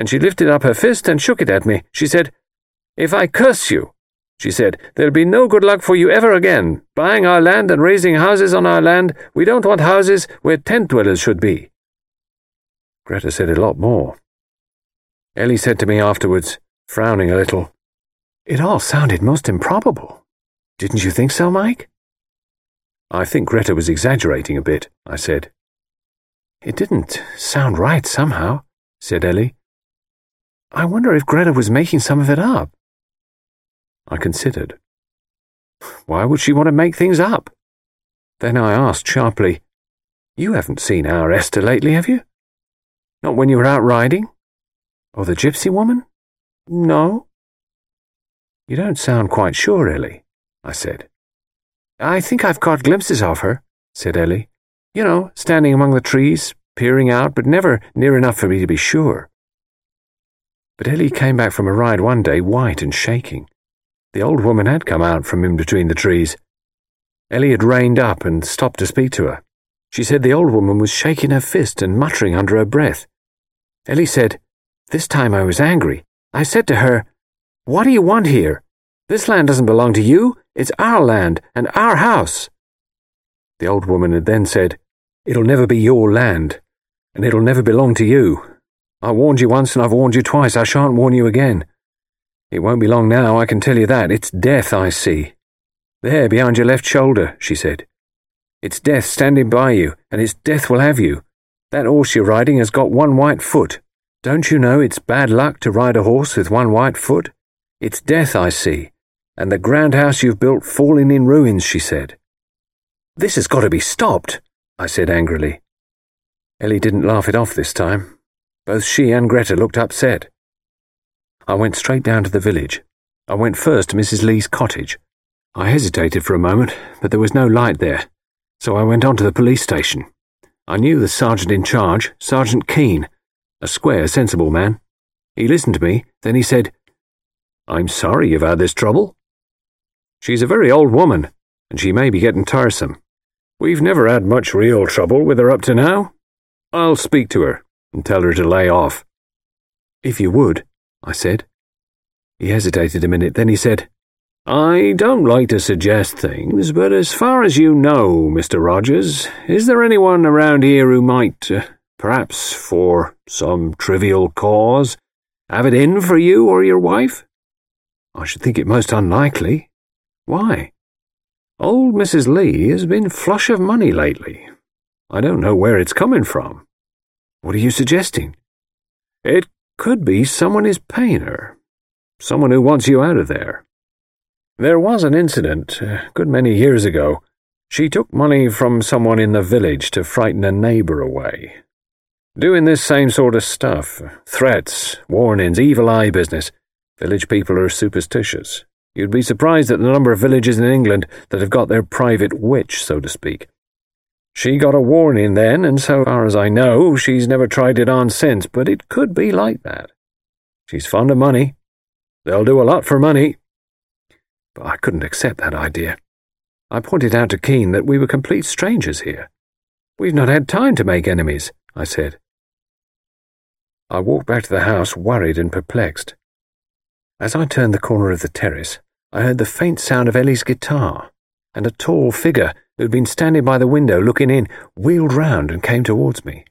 and she lifted up her fist and shook it at me. She said, If I curse you, she said, there'll be no good luck for you ever again. Buying our land and raising houses on our land, we don't want houses where tent dwellers should be. Greta said a lot more. Ellie said to me afterwards, frowning a little, It all sounded most improbable. Didn't you think so, Mike? I think Greta was exaggerating a bit, I said. It didn't sound right somehow, said Ellie. I wonder if Greta was making some of it up. I considered. Why would she want to make things up? Then I asked sharply, You haven't seen our Esther lately, have you? Not when you were out riding? Or the gypsy woman? No. You don't sound quite sure, Ellie, I said. I think I've caught glimpses of her, said Ellie. You know, standing among the trees, peering out, but never near enough for me to be sure. But Ellie came back from a ride one day, white and shaking. The old woman had come out from in between the trees. Ellie had reined up and stopped to speak to her. She said the old woman was shaking her fist and muttering under her breath. Ellie said, This time I was angry. I said to her, What do you want here? This land doesn't belong to you. It's our land and our house. The old woman had then said, It'll never be your land, and it'll never belong to you. I warned you once and I've warned you twice. I shan't warn you again. It won't be long now, I can tell you that. It's death I see. There, behind your left shoulder, she said. It's death standing by you, and it's death will have you. That horse you're riding has got one white foot. Don't you know it's bad luck to ride a horse with one white foot? It's death I see, and the grand house you've built falling in ruins, she said. This has got to be stopped, I said angrily. Ellie didn't laugh it off this time. Both she and Greta looked upset. I went straight down to the village. I went first to Mrs. Lee's cottage. I hesitated for a moment, but there was no light there, so I went on to the police station. I knew the sergeant in charge, Sergeant Keane, a square, sensible man. He listened to me, then he said, I'm sorry you've had this trouble. She's a very old woman, and she may be getting tiresome. We've never had much real trouble with her up to now. I'll speak to her and tell her to lay off. If you would, I said. He hesitated a minute, then he said, I don't like to suggest things, but as far as you know, Mr. Rogers, is there anyone around here who might, uh, perhaps for some trivial cause, have it in for you or your wife? I should think it most unlikely. Why? Old Mrs. Lee has been flush of money lately. I don't know where it's coming from. What are you suggesting? It could be someone is paying her. Someone who wants you out of there. There was an incident a good many years ago. She took money from someone in the village to frighten a neighbor away. Doing this same sort of stuff threats, warnings, evil eye business. Village people are superstitious. You'd be surprised at the number of villages in England that have got their private witch, so to speak. She got a warning then, and so far as I know, she's never tried it on since, but it could be like that. She's fond of money. They'll do a lot for money. But I couldn't accept that idea. I pointed out to Keane that we were complete strangers here. We've not had time to make enemies, I said. I walked back to the house, worried and perplexed. As I turned the corner of the terrace, I heard the faint sound of Ellie's guitar, and a tall figure who'd been standing by the window looking in wheeled round and came towards me.